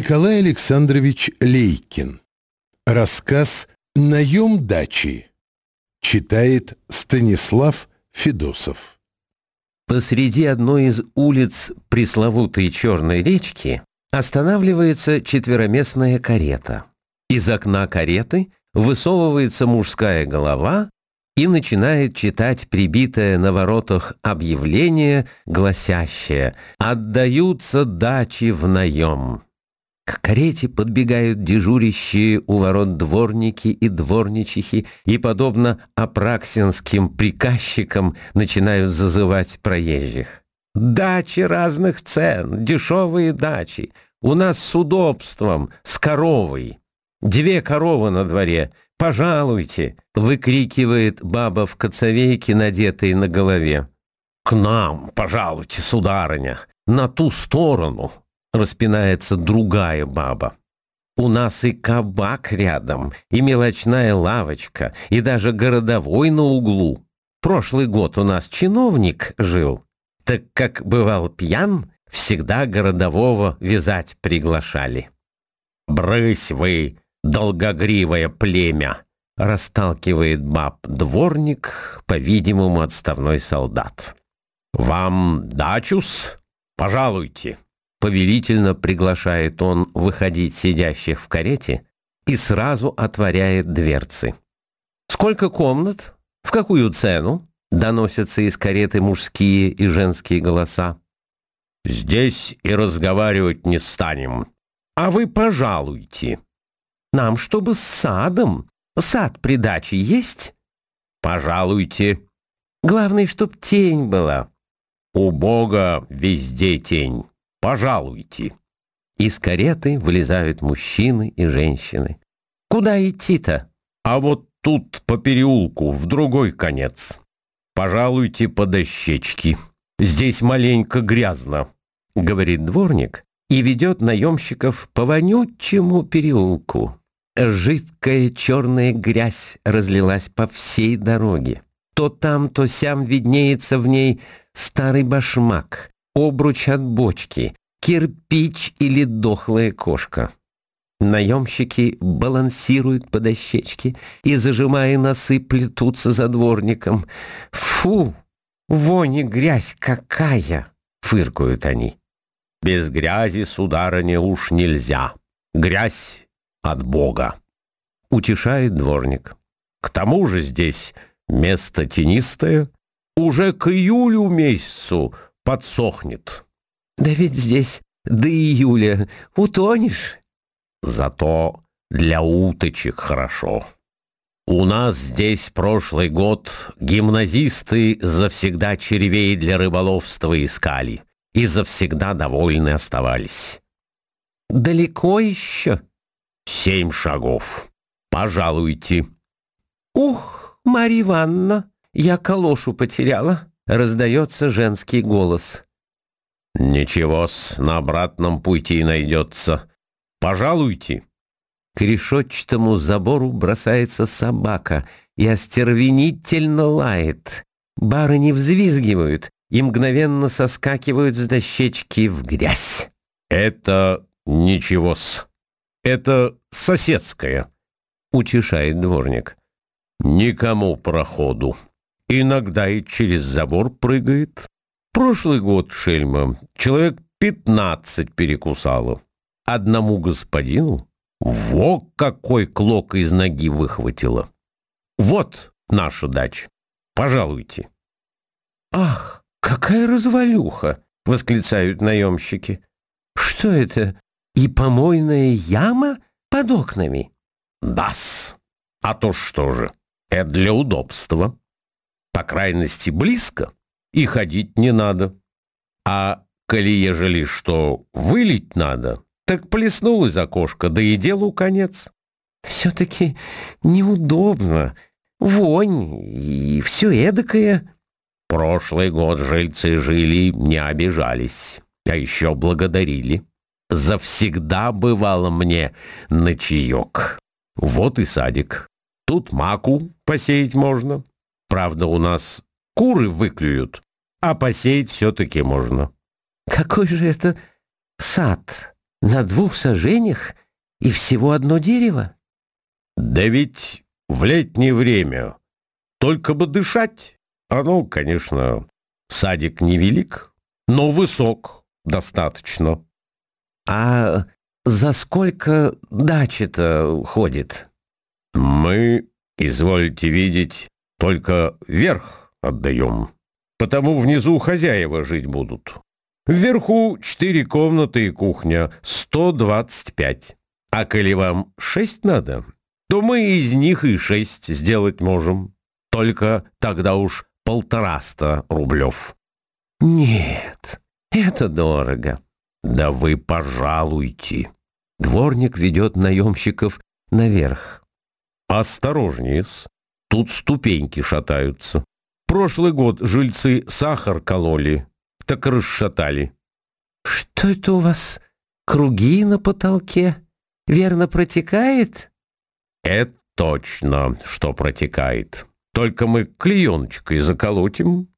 Николай Александрович Лейкин. Рассказ «Наем дачи». Читает Станислав Федосов. Посреди одной из улиц пресловутой Черной речки останавливается четвероместная карета. Из окна кареты высовывается мужская голова и начинает читать прибитое на воротах объявление, гласящее «Отдаются дачи в наем». К карете подбегают дежурящие у ворот дворники и дворничихи и, подобно апраксинским приказчикам, начинают зазывать проезжих. «Дачи разных цен, дешевые дачи. У нас с удобством, с коровой. Две коровы на дворе. Пожалуйте!» — выкрикивает баба в коцовейке, надетой на голове. «К нам, пожалуйте, сударыня, на ту сторону!» Распинается другая баба. У нас и кабак рядом, и мелочная лавочка, и даже городовой на углу. Прошлый год у нас чиновник жил. Так как бывал пьян, всегда городового вязать приглашали. «Брысь вы, долгогривое племя!» расталкивает баб дворник, по-видимому, отставной солдат. «Вам дачус? Пожалуйте!» Повелительно приглашает он выходить сидящих в карете и сразу отворяет дверцы. «Сколько комнат? В какую цену?» Доносятся из кареты мужские и женские голоса. «Здесь и разговаривать не станем. А вы пожалуйте. Нам, чтобы с садом. Сад при даче есть?» «Пожалуйте. Главное, чтоб тень была». «У Бога везде тень». Пожалуйте!» Из кареты вылезают мужчины и женщины. «Куда идти-то?» «А вот тут по переулку, в другой конец. Пожалуйте по дощечке. Здесь маленько грязно», — говорит дворник и ведет наемщиков по вонючему переулку. Жидкая черная грязь разлилась по всей дороге. То там, то сям виднеется в ней старый башмак, обруч от бочки, кирпич или дохлая кошка. Наемщики балансируют по дощечке и, зажимая носы, плетутся за дворником. «Фу! Вонь и грязь какая!» — фыркают они. «Без грязи, сударыня, уж нельзя. Грязь от Бога!» — утешает дворник. «К тому же здесь место тенистое. Уже к июлю месяцу подсохнет. Да ведь здесь до июля утонешь. Зато для уточек хорошо. У нас здесь прошлый год гимназисты завсегда червей для рыболовства искали и завсегда довольны оставались. Далеко еще? Семь шагов. Пожалуйте. Ух, Марья Ивановна, я калошу потеряла раздается женский голос. «Ничего-с, на обратном пути найдется. Пожалуйте». К решетчатому забору бросается собака и остервенительно лает. Барыни взвизгивают и мгновенно соскакивают с дощечки в грязь. «Это ничего-с. Это соседская», — утешает дворник. «Никому проходу». Иногда и через забор прыгает. Прошлый год, шельма, человек пятнадцать перекусало. Одному господину во какой клок из ноги выхватило. Вот наша дача. Пожалуйте. Ах, какая развалюха! Восклицают наемщики. Что это? И помойная яма под окнами? Дас. А то что же? Это для удобства по крайности, близко, и ходить не надо. А коли ежели что вылить надо, так плеснул из окошка, да и делу конец. Все-таки неудобно, вонь и все эдакое. Прошлый год жильцы жили, не обижались, а еще благодарили. Завсегда бывало мне на чаек. Вот и садик. Тут маку посеять можно. Правда, у нас куры выклюют, а посеять все-таки можно. Какой же это сад? На двух сажениях и всего одно дерево? Да ведь в летнее время только бы дышать. Оно, конечно, садик невелик, но высок достаточно. А за сколько дачи-то ходит? Мы, извольте видеть, только вверх отдаем. Потому внизу хозяева жить будут. Вверху четыре комнаты и кухня, 125. А коли вам шесть надо, то мы из них и шесть сделать можем. Только тогда уж полтораста рублев. Нет, это дорого. Да вы пожалуйте. Дворник ведет наемщиков наверх. Осторожнее-с. Тут ступеньки шатаются. Прошлый год жильцы сахар кололи, так расшатали. Что это у вас? Круги на потолке? Верно протекает? Это точно, что протекает. Только мы клееночкой заколотим.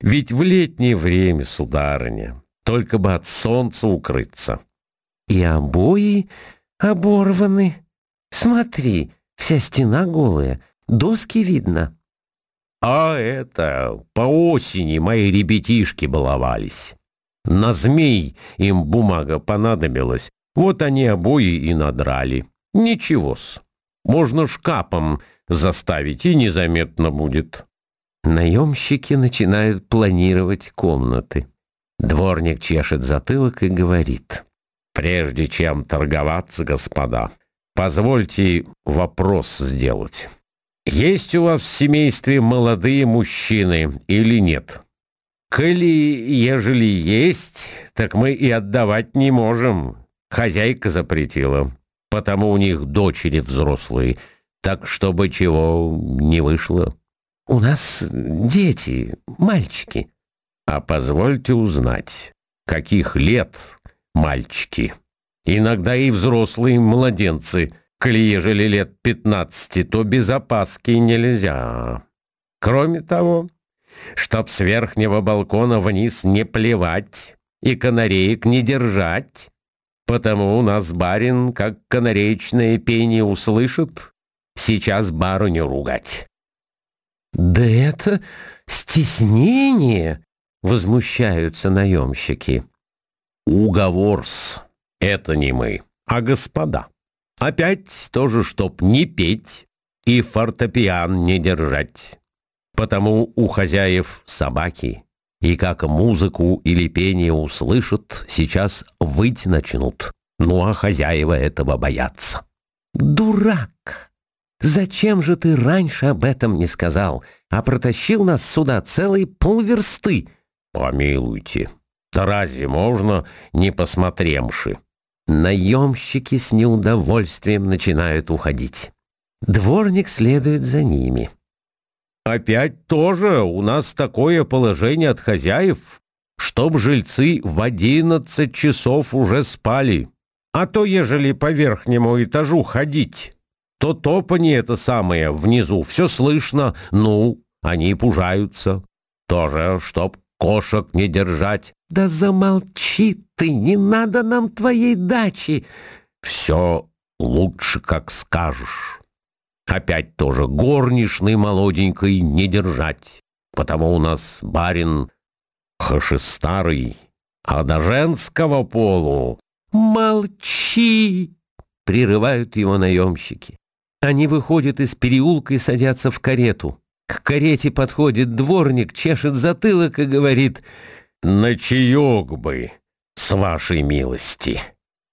Ведь в летнее время, сударыня, только бы от солнца укрыться. И обои оборваны. Смотри, вся стена голая, доски видно. А это по осени мои ребятишки баловались. На змей им бумага понадобилась, вот они обои и надрали. Ничего-с, можно шкапом заставить, и незаметно будет. Наемщики начинают планировать комнаты. Дворник чешет затылок и говорит. «Прежде чем торговаться, господа, позвольте вопрос сделать. Есть у вас в семействе молодые мужчины или нет? Коли, ежели есть, так мы и отдавать не можем. Хозяйка запретила, потому у них дочери взрослые, так чтобы чего не вышло». «У нас дети, мальчики». А позвольте узнать, каких лет мальчики? Иногда и взрослые младенцы, коли ежели лет пятнадцати, то без опаски нельзя. Кроме того, чтоб с верхнего балкона вниз не плевать и канареек не держать, потому у нас барин, как канареечное пение услышит, сейчас барыню ругать. «Да это стеснение!» Возмущаются наемщики. Уговорс. Это не мы, а господа. Опять тоже, чтоб не петь и фортепиан не держать. Потому у хозяев собаки, и как музыку или пение услышат, сейчас выть начнут. Ну а хозяева этого боятся. «Дурак! Зачем же ты раньше об этом не сказал, а протащил нас сюда целые полверсты?» Помилуйте, да разве можно не посмотремши? Наемщики с неудовольствием начинают уходить. Дворник следует за ними. Опять тоже у нас такое положение от хозяев, чтоб жильцы в одиннадцать часов уже спали. А то, ежели по верхнему этажу ходить, то топанье это самое внизу все слышно, ну, они пужаются. Тоже, чтоб кошек не держать. Да замолчи ты, не надо нам твоей дачи. Все лучше, как скажешь. Опять тоже горничной молоденькой не держать, потому у нас барин старый, а до женского полу... Молчи! Прерывают его наемщики. Они выходят из переулка и садятся в карету. К карете подходит дворник, чешет затылок и говорит «На чаек бы, с вашей милости».